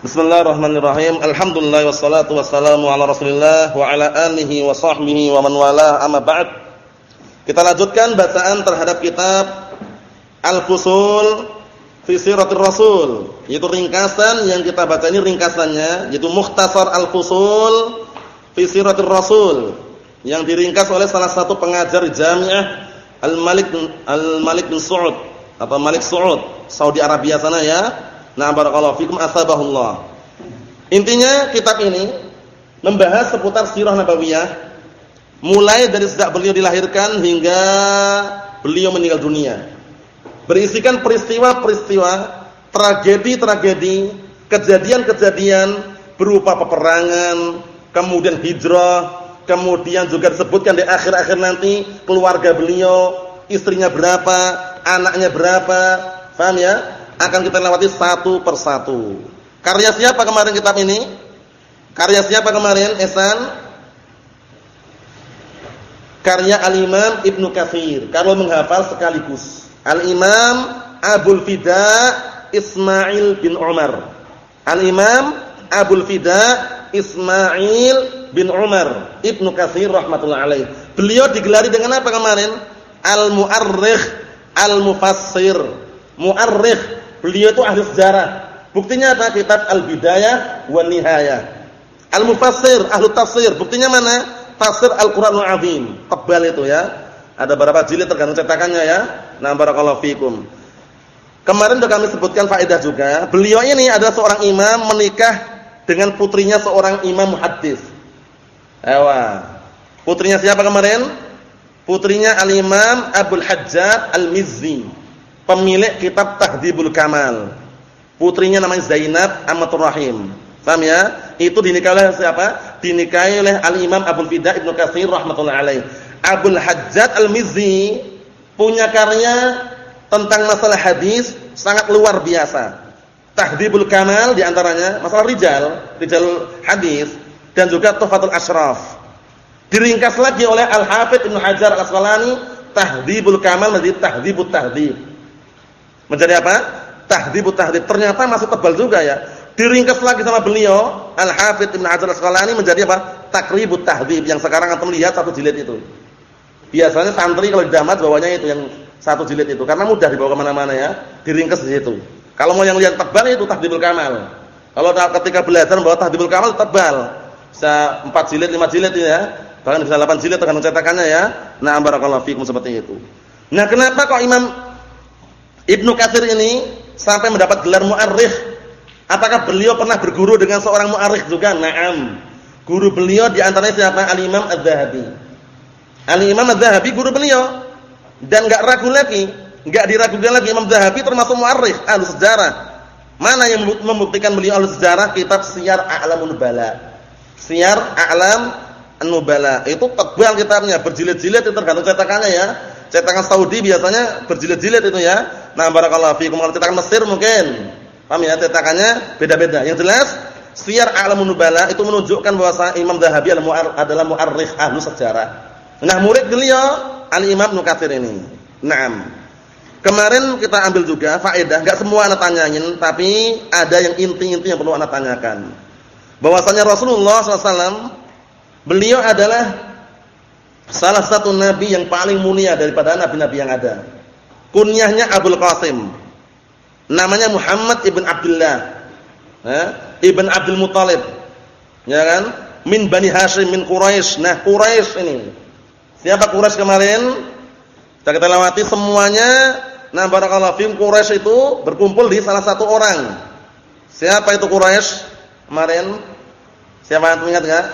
Bismillahirrahmanirrahim. Alhamdulillah wassalatu wassalamu ala Rasulillah wa ala alihi wa sahbihi wa man walah amma ba'd. Kita lanjutkan bacaan terhadap kitab Al-Fusul fi Siratir Rasul, yaitu ringkasan yang kita baca ini ringkasannya yaitu Mukhtasar Al-Fusul fi Siratir Rasul yang diringkas oleh salah satu pengajar Jami'ah Al-Malik Al-Malik bin Saud atau Malik Saud, Saudi Arabia sana ya Nah, barakallahu fikum asbahullah. Intinya kitab ini membahas seputar sirah nabawiyah mulai dari sejak beliau dilahirkan hingga beliau meninggal dunia. Berisikan peristiwa-peristiwa, tragedi-tragedi, kejadian-kejadian berupa peperangan, kemudian hijrah, kemudian juga disebutkan di akhir-akhir nanti keluarga beliau, istrinya berapa, anaknya berapa, paham ya? Akan kita lewati satu persatu. Karya siapa kemarin kitab ini? Karya siapa kemarin? Esan? Karya Al-Imam Ibnu Katsir. Kalau menghafal sekaligus. Al-Imam Abdul Fida Ismail bin Umar. Al-Imam Abdul Fida Ismail bin Umar Ibnu Katsir rahmatullah alaih. Beliau digelari dengan apa kemarin? Al-Mu'arrikh Al-Mufassir. Mu'arrikh Beliau itu ahli sejarah. Buktinya apa? Kitab Al-Bidayah wa Nihayah. Al-Mufassir, ahli tafsir. Buktinya mana? Tafsir Al-Qur'anul Azim. Tebal itu ya. Ada berapa jilid tergantung cetakannya ya. Nah, barakallahu fikum. Kemarin sudah kami sebutkan faedah juga. Beliau ini adalah seorang imam menikah dengan putrinya seorang imam muhaddis. Ewa. Putrinya siapa kemarin? Putrinya Al-Imam Abdul Hajjaj Al-Mizzi pemilik kitab Tahdhibul Kamal. Putrinya namanya Zainab Amatur Rahim. Paham ya? Itu dinikahi oleh siapa? Dinikahi oleh Al-Imam Abu Fida Ibnu Katsir rahimatullah alaih. Abdul Hajjaj Al-Mizzi punya karya tentang masalah hadis sangat luar biasa. Tahdhibul Kamal di antaranya masalah rijal, rijal hadis dan juga Tuhfatul Ashraf. Diringkas lagi oleh Al-Hafidz Ibnu Hajar Al-Asqalani Tahdhibul Kamal menjadi Tahdhibut Tahdhib. Menjadi apa? Tahdhibut tahdhib. Ternyata masih tebal juga ya. Diringkas lagi sama beliau, Al-Hafidz Ibnu Hajar Asqalani menjadi apa? Takribut tahdhib yang sekarang antum lihat satu jilid itu. Biasanya santri kalau di damat bawanya itu yang satu jilid itu karena mudah dibawa ke mana mana ya. Diringkas di situ. Kalau mau yang lihat tebal itu Tahdhibul Kamal. Kalau ketika belajar bawa Tahdhibul Kamal tebal. Bisa 4 jilid, 5 jilid ya. Bahkan bisa 8 jilid tergantung cetakannya ya. Nah, barakallahu fikum seperti itu. Nah, kenapa kok Imam Ibnu Katsir ini sampai mendapat gelar mu'arrikh. Apakah beliau pernah berguru dengan seorang mu'arrikh juga? Naam. Guru beliau di antaranya siapa? Al-Imam Az-Zahabi. Al-Imam Az-Zahabi guru beliau. Dan enggak ragu lagi, enggak diragukan lagi Imam Zahabi termasuk mu'arrikh, ahli sejarah. Mana yang membuktikan beliau ahli sejarah? Kitab Siyar A'lamun Nubala. Siyar A'lam An-Nubala. Itu tebal kitabnya, berjilid-jilid itu tergantung cetakannya ya. Cetakan Saudi biasanya berjilid-jilid itu ya. Nah, barakallahu fiikum. Kalau cetakan Mesir mungkin. Paham ya? Cetakannya beda-beda. Yang jelas, Siyar A'lamun Nubala itu menunjukkan bahwa Imam Zahabi adalah mu'arrikh ahlu sejarah. Nah, murid beliau Al-Imam Nukatsir ini. Naam. Kemarin kita ambil juga faedah, enggak semua anak tanyain, tapi ada yang inti-inti yang perlu anak tanyakan. Bahwasanya Rasulullah SAW beliau adalah Salah satu nabi yang paling mulia daripada nabi-nabi yang ada. Kunyahnya Abdul Qasim. Namanya Muhammad ibn Abdullah. Eh? Ibn Abdul Muttalib. Ya kan? Min Bani Hashim min Quraisy. Nah, Quraisy ini. Siapa Quraisy kemarin? Kita kita lewati semuanya. Nah, barakallahu fiikum Quraisy itu berkumpul di salah satu orang. Siapa itu Quraisy kemarin? Siapa yang ingat enggak?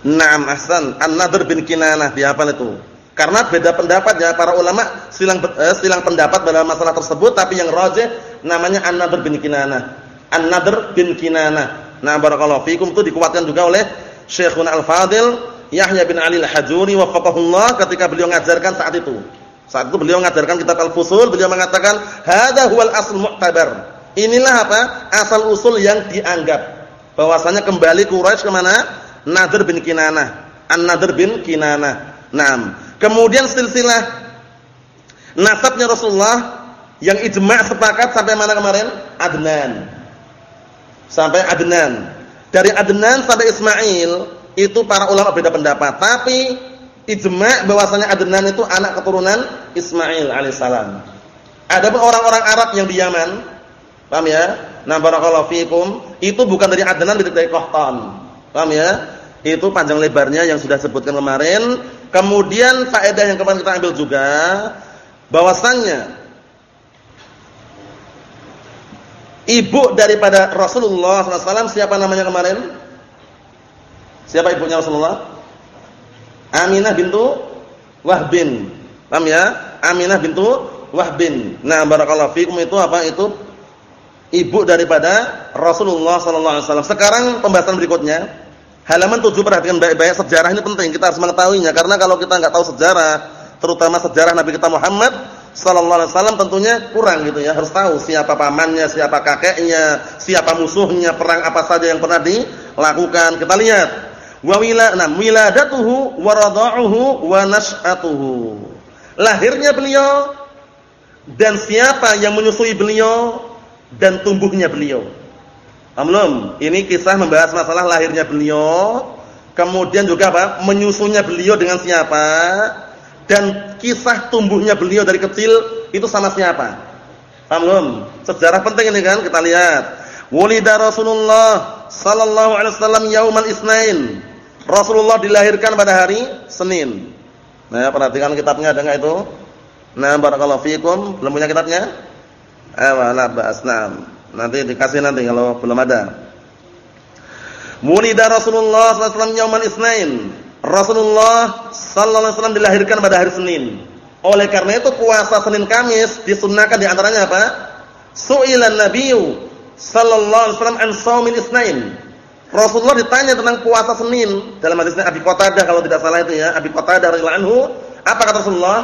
Naam ahsan, An-Nadhr bin Kinanah dihafal itu. Karena beda pendapat ya para ulama silang eh, silang pendapat dalam masalah tersebut tapi yang rajih namanya An-Nadhr bin Kinanah. An-Nadhr bin Kinanah. Nah, barakallahu fikum itu dikuatkan juga oleh Syekhuna Al-Fadil Yahya bin Ali Al-Hajuri wafaqahullah ketika beliau mengajarkan saat itu. Saat itu beliau mengajarkan kitab Al-Fusul, beliau mengatakan, "Hadza huwal asl mu'tabar." Inilah apa? Asal usul yang dianggap. Bahwasanya kembali Quraisy ke mana? Nadir bin Kinanah. An-Nadir bin Kinanah. Naam. Kemudian silsilah nasabnya Rasulullah yang ijma' sepakat sampai mana kemarin? Adnan. sampai Adnan. Dari Adnan sampai Ismail itu para ulama beda pendapat, tapi ijma' bahwasanya Adnan itu anak keturunan Ismail alaihissalam. Adapun orang-orang Arab yang di Yaman, paham ya? Nah, barakallahu fikum, itu bukan dari Adnan dari Qahtan. Paham ya? Itu panjang lebarnya yang sudah sebutkan kemarin. Kemudian faedah yang kemarin kita ambil juga bahwasannya ibu daripada Rasulullah SAW siapa namanya kemarin? Siapa ibunya Rasulullah? Aminah bintu Wahbin. Paham ya? Aminah bintu Wahbin. Nah, barakallahu fikum itu apa? Itu ibu daripada Rasulullah SAW. Sekarang pembahasan berikutnya, halaman 7 perhatikan baik-baik sejarah ini penting kita harus mengetahuinya karena kalau kita nggak tahu sejarah, terutama sejarah Nabi kita Muhammad sallallahu alaihi wasallam tentunya kurang gitu ya. Harus tahu siapa pamannya, siapa kakeknya, siapa musuhnya, perang apa saja yang pernah dilakukan. Kita lihat. Wa wila nah wiladatuhu wa radha'uhu wa nash'atuhu. Lahirnya beliau dan siapa yang menyusui beliau dan tumbuhnya beliau. Amlum, ini kisah membahas masalah lahirnya beliau, kemudian juga apa? menyusunya beliau dengan siapa dan kisah tumbuhnya beliau dari kecil itu sama siapa? Paham belum? Sejarah penting ini kan kita lihat. Wulida Rasulullah sallallahu alaihi wasallam yaumal isnain. Rasulullah dilahirkan pada hari Senin. Nah, perhatikan kitabnya ada enggak itu? Nah, barakallahu fikum. Belum punya kitabnya? Ayo, la ba'as. Nanti dikasih nanti kalau belum ada. Wulida Rasulullah sallallahu alaihi wasallam yaumal isnain. Rasulullah sallallahu alaihi wasallam dilahirkan pada hari Senin. Oleh karena itu puasa Senin Kamis disunahkan di antaranya apa? Su'ilan nabiyyu sallallahu alaihi wasallam an shaumil isnain. Rasulullah ditanya tentang puasa Senin dalam hadisnya Abi Qatadah kalau tidak salah itu ya, Abi Qatadah radhiyallahu anhu, apa kata Rasulullah?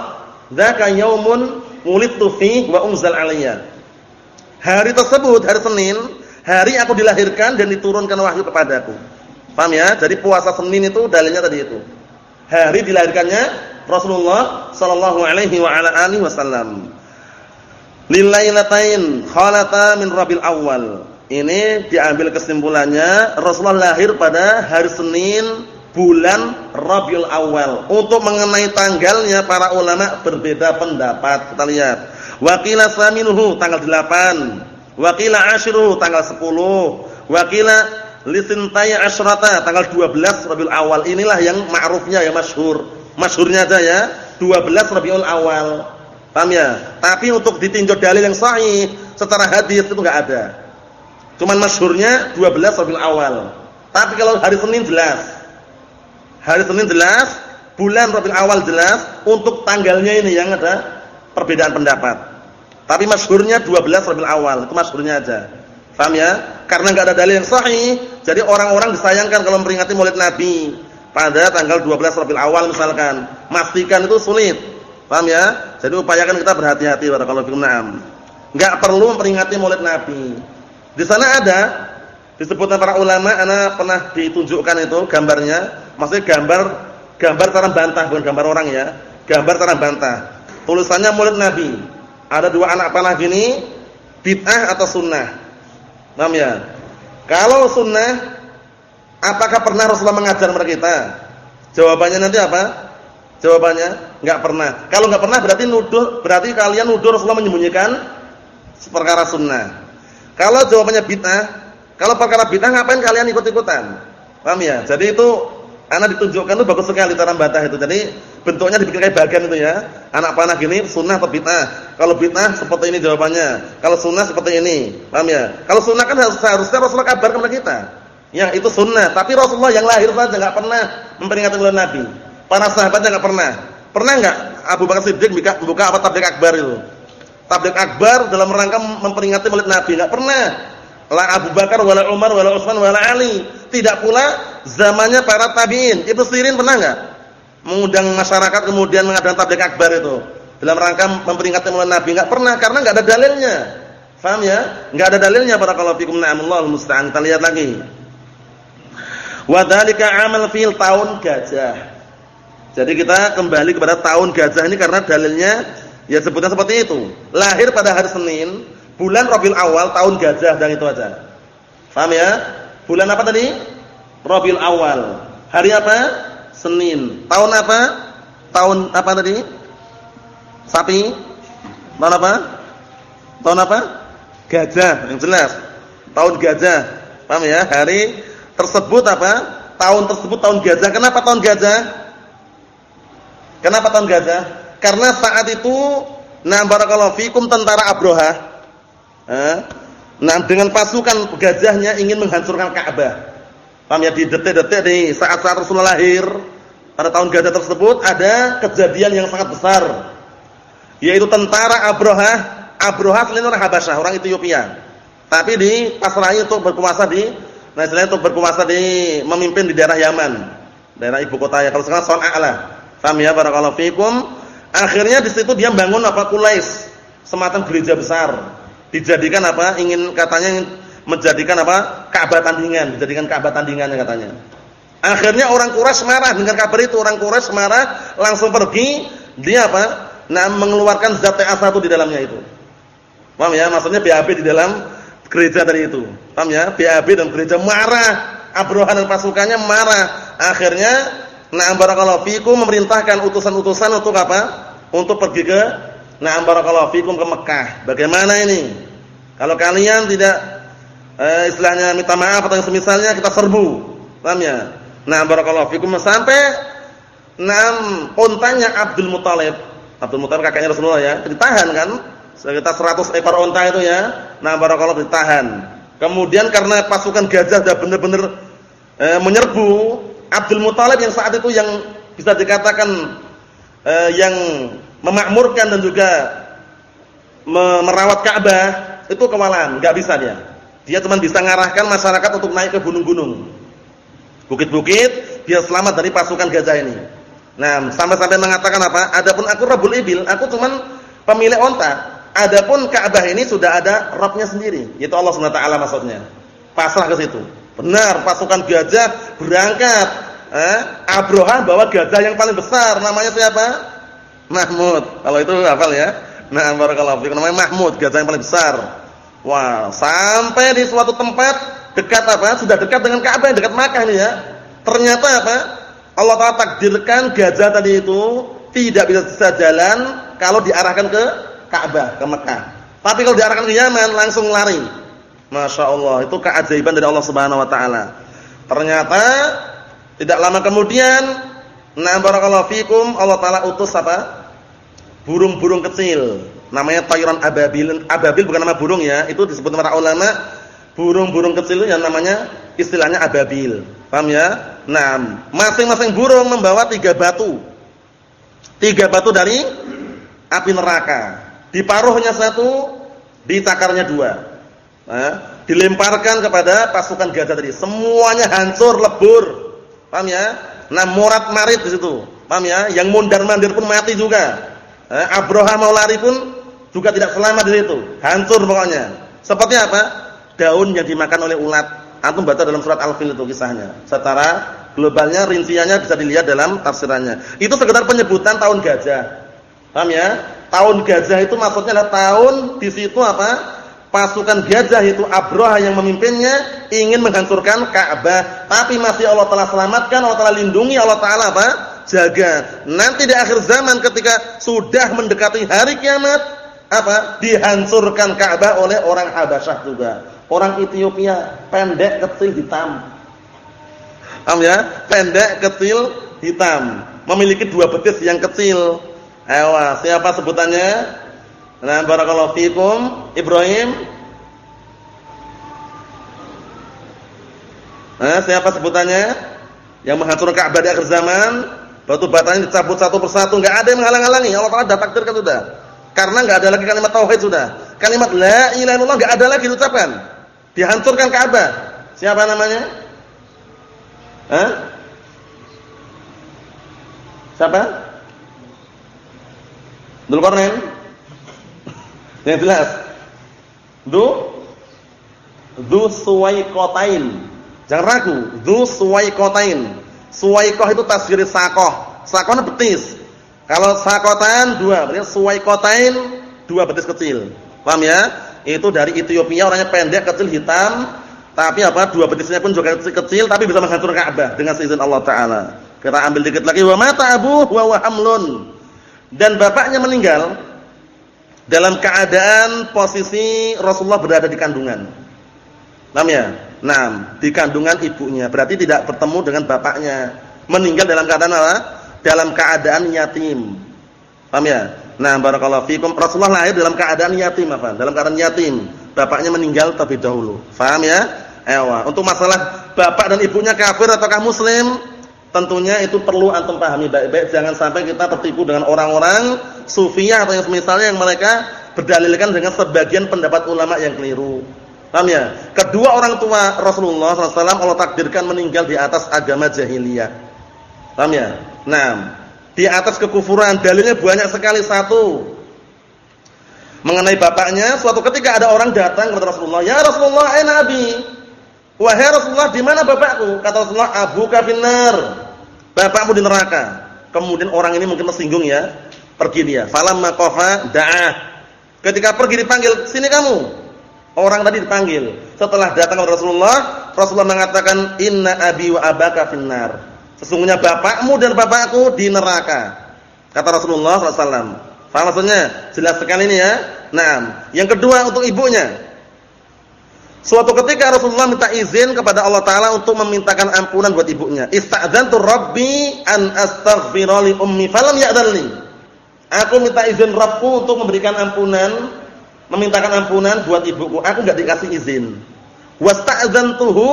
"Dzaka yaumun wulidtu fi wa unzal alayya." Hari tersebut, hari Senin, hari aku dilahirkan dan diturunkan wahyu kepadaku. Paham ya? Jadi puasa Senin itu dalilnya tadi itu. Hari dilahirkannya Rasulullah sallallahu alaihi wa ala alihi wasallam. Khalata min Rabiul Awal. Ini diambil kesimpulannya Rasulullah lahir pada hari Senin bulan Rabiul Awal. Untuk mengenai tanggalnya para ulama berbeda pendapat. Kita lihat. Wakila saminuhu tanggal 8. Wakila tanggal 10. Wakila lisintaya asyrata tanggal 12 Rabiul Awal. Inilah yang ma'rufnya ya masyhur. Masyhurnya aja ya, 12 Rabiul Awal. Paham ya? Tapi untuk ditinjau dalil yang sahih secara hadis itu enggak ada. Cuman masyhurnya 12 Rabiul Awal. Tapi kalau hari Senin jelas. Hari Senin jelas, bulan Rabiul Awal jelas, untuk tanggalnya ini yang ada perbedaan pendapat. Tapi masyhurnya 12 Rabiul Awal, itu masyhurnya aja. Paham ya? Karena enggak ada dalil yang sahih, jadi orang-orang disayangkan kalau memperingati Maulid Nabi pada tanggal 12 Rabiul Awal misalkan. Mastikan itu sulit. Paham ya? Jadi upayakan kita berhati-hati barakallahu fikum. Naam. Enggak perlu memperingati Maulid Nabi. Di sana ada disebutkan para ulama ana pernah ditunjukkan itu gambarnya, maksudnya gambar gambar cara bantah bukan gambar orang ya. Gambar cara bantah. Tulisannya Maulid Nabi. Ada dua anak panah gini, bid'ah atau sunnah. Paham ya? Kalau sunnah apakah pernah Rasulullah mengajar mereka kita? Jawabannya nanti apa? Jawabannya enggak pernah. Kalau enggak pernah berarti nuduh, berarti kalian nuduh Rasulullah menyembunyikan perkara sunnah. Kalau jawabannya bid'ah, kalau perkara bid'ah ngapain kalian ikut-ikutan? Paham ya? Jadi itu anak ditunjukkan itu bagus sekali cara bantah itu. Jadi bentuknya dibikin kayak bagian itu ya. Anak panah gini sunnah atau bid'ah. Kalau bid'ah seperti ini jawabannya. Kalau sunnah seperti ini. Paham ya? Kalau sunnah kan harus seharusnya Rasulullah kabarkan kepada kita. Yang itu sunnah, tapi Rasulullah yang lahir saja enggak pernah memperingati bulan Nabi. Para sahabatnya enggak pernah. Pernah enggak Abu Bakar Siddiq buka, apa tablik akbar itu? Tablik akbar dalam rangka memperingati Maulid Nabi enggak pernah. La Abu Bakar wala Umar wala Utsman wala Ali. Tidak pula zamannya para tabi'in. Ibnu Sirin pernah enggak mengundang masyarakat kemudian mengadakan tablik akbar itu dalam rangka memperingati Maulid Nabi? Enggak pernah karena enggak ada dalilnya. Faham ya? Enggak ada dalilnya barakallahu fikum na'amullah musta'an. Kita lihat lagi. Wa dzalika amal fil tahun gajah. Jadi kita kembali kepada tahun gajah ini karena dalilnya ya sebutnya seperti itu. Lahir pada hari Senin, bulan Rabiul Awal tahun gajah dan itu aja. Paham ya? Bulan apa tadi? Rabiul Awal. Hari apa? Senin. Tahun apa? Tahun apa tadi? Sapi. Tahun apa? Tahun apa? Gajah, yang jelas. Tahun gajah. Paham ya? Hari tersebut apa? Tahun tersebut tahun gajah. Kenapa tahun gajah? Kenapa tahun gajah? Karena saat itu nah barakallahu fikum tentara Abroha eh, nah dengan pasukan gajahnya ingin menghancurkan Ka'bah. Paham ya di detik-detik di saat-saat Rasulullah lahir pada tahun gajah tersebut ada kejadian yang sangat besar yaitu tentara Abroha Abroha selain orang Habasyah, orang Ethiopia. Tapi di pasrahi untuk berkuasa di nah selain untuk berkuasa di memimpin di daerah Yaman, daerah ibu kota ya kalau sekarang Sana'a lah. Paham ya barakallahu fikum? Akhirnya di situ dia bangun apa Kulais, semacam gereja besar. Dijadikan apa? Ingin katanya menjadikan apa? Ka'bah tandingan, dijadikan Ka'bah tandingan katanya. Akhirnya orang Quraisy marah dengan kabar itu, orang Quraisy marah, langsung pergi, dia apa? Nah, mengeluarkan zat TA1 di dalamnya itu. Paham ya? Maksudnya BAB di dalam gereja tadi itu. Paham ya? BAB dan gereja marah. Abrohan dan pasukannya marah. Akhirnya, nah barakallahu fikum memerintahkan utusan-utusan untuk apa? Untuk pergi ke nah barakallahu fikum ke Mekah. Bagaimana ini? Kalau kalian tidak eh, istilahnya minta maaf atau semisalnya kita serbu. Paham ya? Nah, barakallahu fikum sampai enam untanya Abdul Muthalib. Abdul Muthalib kakaknya Rasulullah ya, ditahan kan? Sekitar 100 ekor unta itu ya. Nah, barakallahu ditahan. Kemudian karena pasukan gajah sudah benar-benar eh, menyerbu, Abdul Muthalib yang saat itu yang bisa dikatakan eh, yang memakmurkan dan juga merawat Ka'bah itu kewalahan, enggak bisa dia. Dia cuma bisa mengarahkan masyarakat untuk naik ke gunung-gunung. Bukit-bukit biar selamat dari pasukan gajah ini. Nah, sampai-sampai mengatakan apa? Adapun aku Rabbul Ibil, aku cuma pemilik onta. Adapun Ka'bah ini sudah ada Rabbnya sendiri, yaitu Allah Subhanahu wa taala maksudnya. Pasrah ke situ. Benar, pasukan gajah berangkat. Eh, Abroha bawa gajah yang paling besar, namanya siapa? Mahmud. Kalau itu hafal ya. Nah, barakallahu fiikum namanya Mahmud, gajah yang paling besar. Wah, sampai di suatu tempat dekat apa? Sudah dekat dengan Ka'bah, dekat Makkah ini ya. Ternyata apa? Allah Taala takdirkan gajah tadi itu tidak bisa jalan kalau diarahkan ke Ka'bah, ke Mekah. Tapi kalau diarahkan ke Yaman langsung lari. Masya Allah, itu keajaiban dari Allah Subhanahu wa taala. Ternyata tidak lama kemudian, nah barakallahu fikum, Allah taala utus apa? Burung-burung kecil namanya tayran ababil. Ababil bukan nama burung ya, itu disebut para ulama burung-burung kecil yang namanya istilahnya ababil. Paham ya? Nah, masing-masing burung membawa tiga batu. Tiga batu dari api neraka. Di paruhnya satu, di takarnya dua. Nah, dilemparkan kepada pasukan gajah tadi. Semuanya hancur, lebur. Paham ya? Nah, morat marit di situ. Paham ya? Yang mondar-mandir pun mati juga. Eh, Abraham mau lari pun juga tidak selamat di situ. Hancur pokoknya. Seperti apa? Daun yang dimakan oleh ulat. Antum baca dalam surat Al-Fil itu kisahnya. Secara globalnya rinciannya bisa dilihat dalam tafsirannya. Itu sekedar penyebutan tahun gajah. Paham ya? Tahun gajah itu maksudnya adalah tahun di situ apa? Pasukan gajah itu Abraha yang memimpinnya ingin menghancurkan Ka'bah, tapi masih Allah telah selamatkan, Allah telah lindungi, Allah taala apa? Jaga. Nanti di akhir zaman ketika sudah mendekati hari kiamat, apa? Dihancurkan Ka'bah oleh orang Habasyah juga. Orang Ethiopia pendek kecil hitam. Paham ya? Pendek kecil hitam. Memiliki dua betis yang kecil. Ayo, siapa sebutannya? Nah, barakallahu fikum. Ibrahim. Nah, siapa sebutannya? Yang menghancurkan Ka'bah di akhir zaman, batu batanya dicabut satu persatu, enggak ada yang menghalang-halangi. Allah Taala sudah takdirkan sudah. Karena enggak ada lagi kalimat tauhid sudah. Kalimat la ilaha illallah enggak ada lagi diucapkan. Dihancurkan Ka'bah. Siapa namanya? Hah? Siapa? Dzulqarnain? Yang jelas. Du Du Suwaiqatain. Jangan ragu, Du Suwaiqatain. Suwaiqah itu tasghir sakoh. Sakohnya betis. Kalau sakotan dua, berarti suwai kotain dua betis kecil. Paham ya? Itu dari Ethiopia orangnya pendek, kecil, hitam. Tapi apa? Dua betisnya pun juga kecil, tapi bisa menghancurkan Ka'bah dengan seizin Allah taala. Kita ambil dikit lagi wa mata abu wa hamlun. Dan bapaknya meninggal dalam keadaan posisi Rasulullah berada di kandungan. Paham ya? Nah, di kandungan ibunya. Berarti tidak bertemu dengan bapaknya. Meninggal dalam keadaan apa? Dalam keadaan yatim. Paham ya? Nah, barakallahu fikum. Rasulullah lahir dalam keadaan yatim apa? Dalam keadaan yatim. Bapaknya meninggal terlebih dahulu. Paham ya? Ewa. Untuk masalah bapak dan ibunya kafir ataukah muslim, tentunya itu perlu antum pahami baik-baik. Jangan sampai kita tertipu dengan orang-orang sufiyah atau yang semisalnya yang mereka berdalilkan dengan sebagian pendapat ulama yang keliru. Paham ya? Kedua orang tua Rasulullah SAW Allah takdirkan meninggal di atas agama jahiliyah. Paham ya? Nah, di atas kekufuran. Dalilnya banyak sekali satu. Mengenai bapaknya, suatu ketika ada orang datang kepada Rasulullah, "Ya Rasulullah, ai nabi." Wahai Rasulullah, di mana bapakku? Kata Rasulullah, Abu Kafinar. Bapakmu di neraka. Kemudian orang ini mungkin tersinggung ya. Pergi dia. Falamma qafa da'ah. Ketika pergi dipanggil, "Sini kamu." Orang tadi dipanggil. Setelah datang kepada Rasulullah, Rasulullah mengatakan, "Inna abi wa abaka finnar." Sesungguhnya bapakmu dan bapakku di neraka. Kata Rasulullah SAW. Faham maksudnya? Jelas sekali ini ya. Nah, yang kedua untuk ibunya. Suatu ketika Rasulullah minta izin kepada Allah Taala untuk memintakan ampunan buat ibunya. Ista'dzantu Rabbi an astaghfira li ummi falam ya'dalni. Aku minta izin Rabbku untuk memberikan ampunan, memintakan ampunan buat ibuku. Aku enggak dikasih izin. Wasta'dzantuhu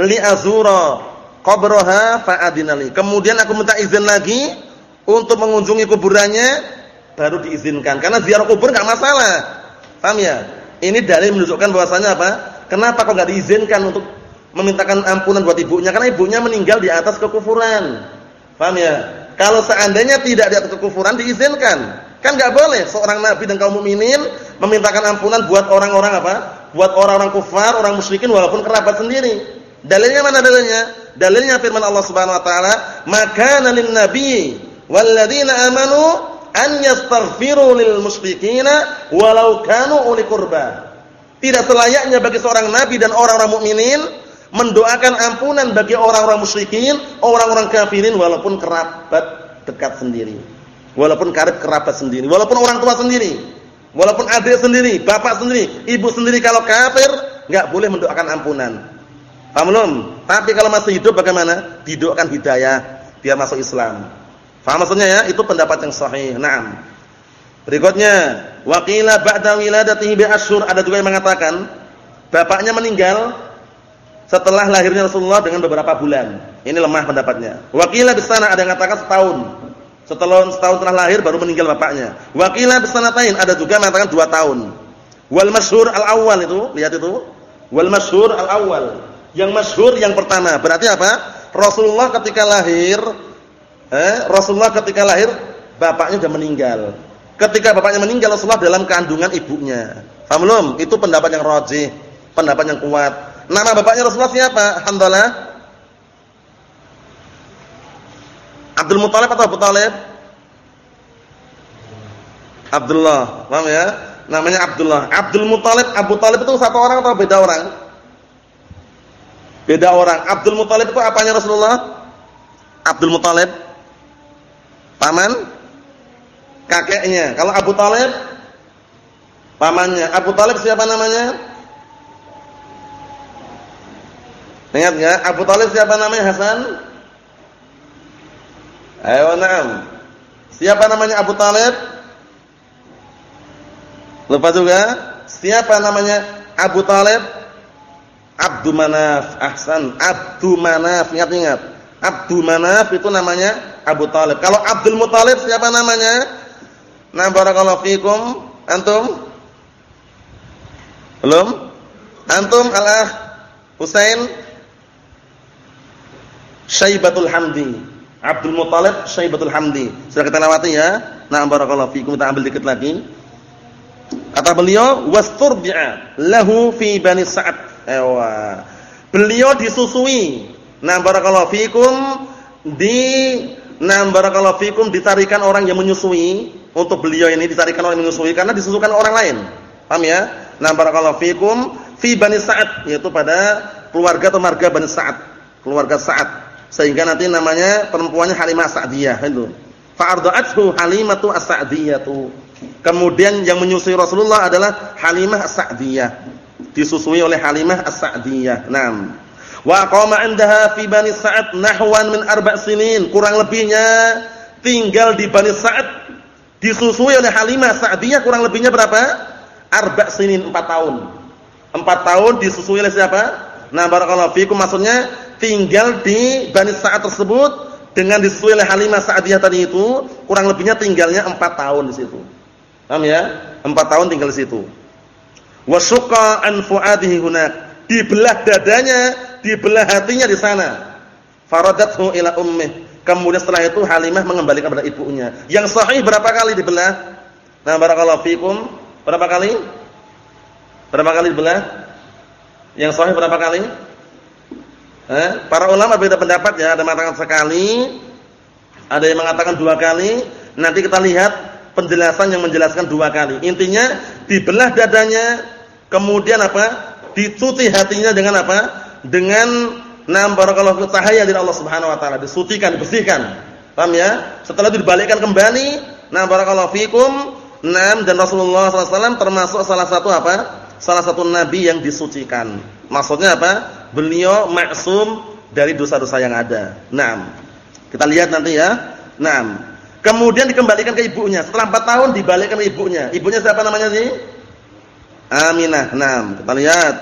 li azura qabraha fa'adinali. Kemudian aku minta izin lagi untuk mengunjungi kuburannya baru diizinkan. Karena ziarah kubur enggak masalah. Paham ya? Ini dalil menunjukkan bahwasanya apa? Kenapa kok nggak diizinkan untuk memintakan ampunan buat ibunya? Karena ibunya meninggal di atas kekufuran. Paham ya? Kalau seandainya tidak di atas kekufuran diizinkan. Kan nggak boleh seorang nabi dan kaum mukminin memintakan ampunan buat orang-orang apa? Buat orang-orang kufar, orang musyrikin walaupun kerabat sendiri. Dalilnya mana dalilnya? Dalilnya firman Allah Subhanahu wa taala, "Maka nabi wal ladzina amanu an yastaghfiru lil musyrikina walau kanu uli qurba." Tidak selayaknya bagi seorang nabi dan orang-orang mukminin mendoakan ampunan bagi orang-orang musyrikin, orang-orang kafirin walaupun kerabat dekat sendiri. Walaupun karib kerabat sendiri, walaupun orang tua sendiri, walaupun adik sendiri, bapak sendiri, ibu sendiri kalau kafir enggak boleh mendoakan ampunan. Paham belum? Tapi kalau masih hidup bagaimana? Didoakan hidayah biar masuk Islam. Paham maksudnya ya? Itu pendapat yang sahih. Naam. Berikutnya, waqila ba'da wiladatihi bi asyhur ada juga yang mengatakan bapaknya meninggal setelah lahirnya Rasulullah dengan beberapa bulan. Ini lemah pendapatnya. Waqila bisana ada yang mengatakan setahun. Setelah setahun setelah lahir baru meninggal bapaknya. Waqila bisanatain ada juga mengatakan dua tahun. Wal masyhur al-awwal itu, lihat itu. Wal masyhur al-awwal. Yang masyhur yang pertama. Berarti apa? Rasulullah ketika lahir eh Rasulullah ketika lahir bapaknya sudah meninggal. Ketika bapaknya meninggal Rasulullah dalam kandungan ibunya. Paham? Itu pendapat yang rajih, pendapat yang kuat. Nama bapaknya Rasulullah siapa? Hamdalah. Abdul Muthalib atau Abu Talib? Abdullah. Paham ya? Namanya Abdullah. Abdul Muthalib, Abu Talib itu satu orang atau beda orang? Beda orang. Abdul Muthalib itu apanya Rasulullah? Abdul Muthalib paman kakeknya. Kalau Abu Talib pamannya. Abu Talib siapa namanya? Ingat enggak? Abu Talib siapa namanya Hasan? Ayo na'am. Siapa namanya Abu Talib? Lupa juga? Siapa namanya Abu Talib? Abdu Manaf. Ahsan. Abdu Manaf. Ingat-ingat. Abdu Manaf itu namanya Abu Talib. Kalau Abdul Muthalib siapa namanya? Nah, barakallahu fikum. Antum? Belum? Antum al-akh Husain Syaibatul Hamdi. Abdul Muthalib Syaibatul Hamdi. Sudah kita lewati ya. Nah, barakallahu fikum. Kita ambil dikit lagi. Kata beliau, "Wasturbi'a lahu fi Bani Sa'ad." Ewa. Beliau disusui. Nah, barakallahu fikum di Nah, barakallahu fikum ditarikan orang yang menyusui untuk beliau ini ditarikan orang yang menyusui karena disusukan orang lain. Paham ya? Nah, barakallahu fikum fi Bani Sa'ad yaitu pada keluarga atau marga Bani Sa'ad, keluarga Sa'ad. Sehingga nanti namanya perempuannya Halimah Sa'diyah itu. Fa'arda'athu Halimatu As-Sa'diyatu. Kemudian yang menyusui Rasulullah adalah Halimah As-Sa'diyah. Disusui oleh Halimah As-Sa'diyah. Naam. Wa qama 'indaha fi Bani Sa'ad nahwan min arba' sinin. Kurang lebihnya tinggal di Bani Sa'ad disusui oleh Halimah Sa'diyah kurang lebihnya berapa? Arba' sinin 4 tahun. 4 tahun disusui oleh siapa? Nah, barakallahu fikum maksudnya tinggal di Bani Sa'ad tersebut dengan disusui oleh Halimah Sa'diyah tadi itu kurang lebihnya tinggalnya 4 tahun di situ. Paham ya? 4 tahun tinggal di situ. Wa syaqqa an fuadihi hunak. Dibelah dadanya, dibelah hatinya di sana. Faradathu ila ummih. Kemudian setelah itu Halimah mengembalikan kepada ibunya. Yang sahih berapa kali dibelah? Nah, barakallahu fikum. Berapa kali? Berapa kali dibelah? Yang sahih berapa kali? Eh, para ulama beda pendapat ya, ada yang mengatakan sekali, ada yang mengatakan dua kali. Nanti kita lihat penjelasan yang menjelaskan dua kali. Intinya dibelah dadanya, kemudian apa? Dicuci hatinya dengan apa? Dengan nam barakallahu cahaya dari Allah Subhanahu wa taala, disucikan, dibersihkan. Paham ya? Setelah itu dibalikkan kembali, nam barakallahu fikum, nam dan Rasulullah SAW termasuk salah satu apa? salah satu nabi yang disucikan. Maksudnya apa? Beliau maksum dari dosa-dosa yang ada. Naam. Kita lihat nanti ya. Naam. Kemudian dikembalikan ke ibunya. Setelah 4 tahun dibalikkan ke ibunya. Ibunya siapa namanya sih? Aminah. Naam. Kita lihat.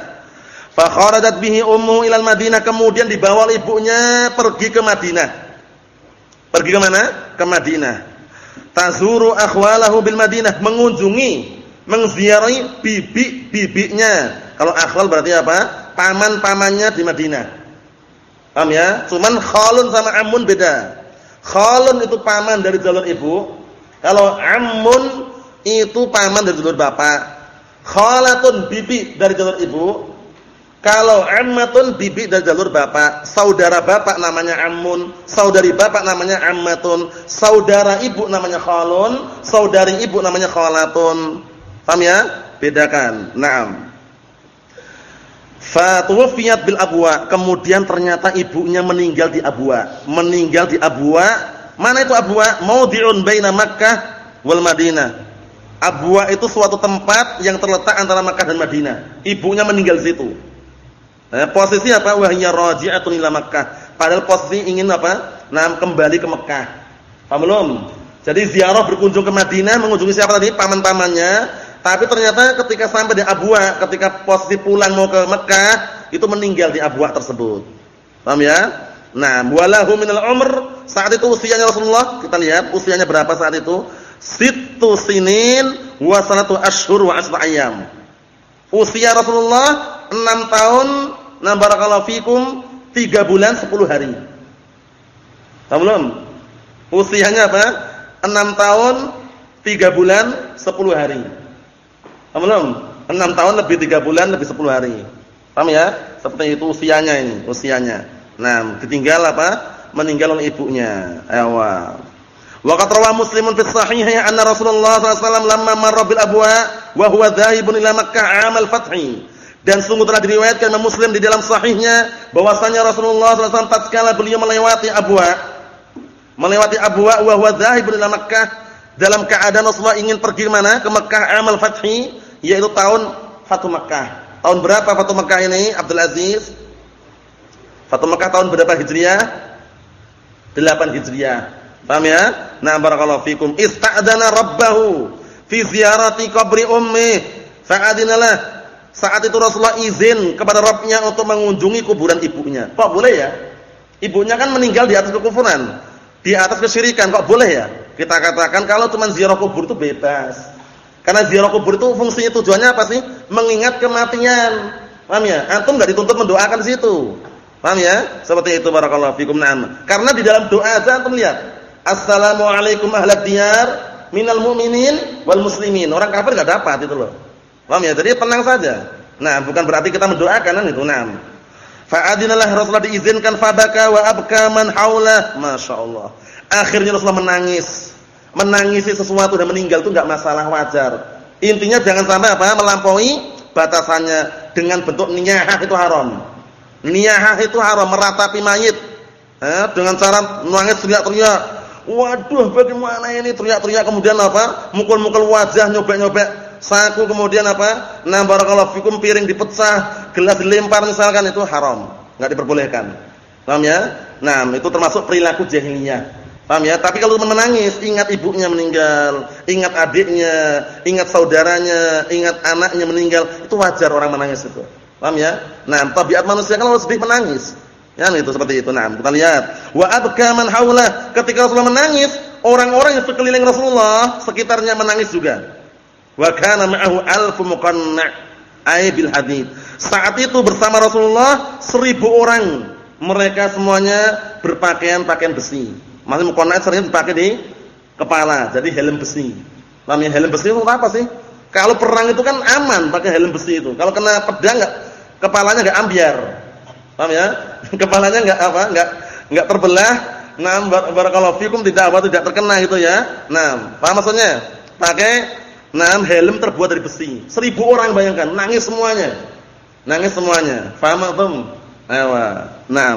Fa kharadat bihi ummu ilal Madinah. Kemudian dibawa ibunya pergi ke Madinah. Pergi ke mana? Ke Madinah. Tazuru akhwalahu bil Madinah, mengunjungi mengziarahi bibi-bibinya. Kalau akhwal berarti apa? Paman-pamannya di Madinah. Paham ya? Cuman khalun sama amun beda. Khalun itu paman dari jalur ibu. Kalau amun itu paman dari jalur bapak. Khalatun bibi dari jalur ibu. Kalau ammatun bibi dari jalur bapak, saudara bapak namanya ammun, saudari bapak namanya ammatun, saudara ibu namanya khalun, saudari ibu namanya khalatun. Paham ya? Bedakan. Naam. Fatuwfiyat bil abwa. Kemudian ternyata ibunya meninggal di abwa. Meninggal di abwa. Mana itu abwa? Maudhi'un baina Makkah wal Madinah. Abwa itu suatu tempat yang terletak antara Makkah dan Madinah. Ibunya meninggal di situ. Nah, posisi apa? Wahya raji'atun ila Makkah. Padahal posisi ingin apa? Nah, kembali ke Mekah. Paham? Jadi ziarah berkunjung ke Madinah mengunjungi siapa tadi? Paman-pamannya tapi ternyata ketika sampai di Abwa, ketika posisi pulang mau ke Mekah, itu meninggal di Abwa tersebut. Paham ya? Nah, walahu minal umr, saat itu usianya Rasulullah, kita lihat usianya berapa saat itu? Sittu sinin wa sanatu ashhur wa asra ayyam. Usia Rasulullah 6 tahun, na barakallahu fikum, 3 bulan 10 hari. Paham belum? Usianya apa? 6 tahun, 3 bulan, 10 hari. Belum? 6 tahun lebih 3 bulan lebih 10 hari. Paham ya? Seperti itu usianya ini, usianya. Nah, ditinggal apa? Meninggal oleh ibunya. Ayo. Wa qad rawa Muslimun fi sahihih anna Rasulullah SAW lamma marra bil abwa wa huwa dhahibun ila Makkah 'amal fathi. Dan sungguh telah diriwayatkan Imam Muslim di dalam sahihnya bahwasanya Rasulullah SAW tatkala beliau melewati Abwa melewati Abwa wa huwa dhahibun ila Makkah dalam keadaan Rasulullah ingin pergi mana? Ke Makkah amal fathi yaitu tahun Fatu Makkah. Tahun berapa Fatu Makkah ini Abdul Aziz? Fatu Makkah tahun berapa Hijriah? 8 Hijriah. Paham ya? Nah, barakallahu fikum. Ista'dana rabbahu fi ziyarati qabri ummi. Fa'adinalah. Saat itu Rasulullah izin kepada Rabbnya untuk mengunjungi kuburan ibunya. Kok boleh ya? Ibunya kan meninggal di atas kekufuran, di atas kesyirikan. Kok boleh ya? Kita katakan kalau cuma ziarah kubur itu bebas. Karena ziarah kubur itu fungsinya tujuannya apa sih? Mengingat kematian. Paham ya? Antum enggak dituntut mendoakan di situ. Paham ya? Seperti itu barakallahu fikum. Naam. Karena di dalam doa aja antum lihat. Assalamualaikum ahlad diyar minal mu'minin wal muslimin. Orang kafir enggak dapat itu loh. Paham ya? Jadi tenang saja. Nah, bukan berarti kita mendoakan kan itu. Naam. Fa'adinalah Rasulullah diizinkan fabaka wa abka man haulah. Masyaallah. Akhirnya Rasulullah menangis menangisi sesuatu dan meninggal itu enggak masalah wajar. Intinya jangan sampai apa? melampaui batasannya. dengan bentuk niyahah itu haram. Niyahah itu haram meratapi mayit. Eh, dengan cara nangis teriak-teriak. Waduh, bagaimana ini teriak-teriak kemudian apa? Mukul-mukul wajah, nyobek-nyobek saku kemudian apa? Nah, barakallahu fikum piring dipecah, gelas dilempar misalkan itu haram, enggak diperbolehkan. Paham ya? Nah, itu termasuk perilaku jahiliyah. Paham ya? Tapi kalau menangis, ingat ibunya meninggal, ingat adiknya, ingat saudaranya, ingat anaknya meninggal, itu wajar orang menangis itu. Paham ya? Nah, tabiat manusia kan harus sedih menangis. Ya, itu seperti itu. Nah, kita lihat. Wa abka man haula. Ketika Rasulullah menangis, orang-orang yang sekeliling Rasulullah sekitarnya menangis juga. Wa kana ma'ahu alfu muqanna' ay bil hadid. Saat itu bersama Rasulullah seribu orang. Mereka semuanya berpakaian pakaian besi. Masih mukonat sering dipakai di kepala, jadi helm besi. Namanya helm besi itu apa sih? Kalau perang itu kan aman pakai helm besi itu. Kalau kena pedang enggak kepalanya enggak ambiar. Paham ya? Kepalanya enggak apa? Enggak enggak terbelah. Nah, barakallahu fikum tidak apa tidak terkena gitu ya. Nah, paham maksudnya? Pakai nah helm terbuat dari besi. Seribu orang bayangkan, nangis semuanya. Nangis semuanya. Paham belum? Ayo. Nah,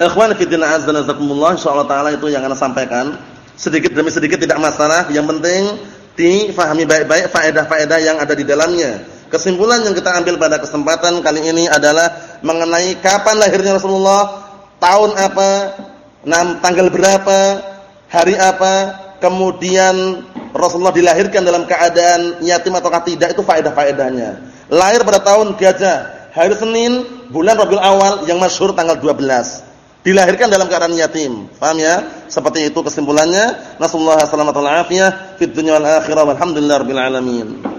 Ikhwan fillah azza wa insyaallah taala itu yang akan sampaikan. Sedikit demi sedikit tidak masalah, yang penting difahami baik-baik faedah-faedah yang ada di dalamnya. Kesimpulan yang kita ambil pada kesempatan kali ini adalah mengenai kapan lahirnya Rasulullah, tahun apa, tanggal berapa, hari apa, kemudian Rasulullah dilahirkan dalam keadaan yatim atau tidak itu faedah-faedahnya. Lahir pada tahun Gajah, hari Senin, bulan Rabiul Awal yang masyhur tanggal 12 dilahirkan dalam keadaan yatim. Paham ya? Seperti itu kesimpulannya. Nasallahu alaihi wasallam fid dunya wal akhirah walhamdulillahirabbil alamin.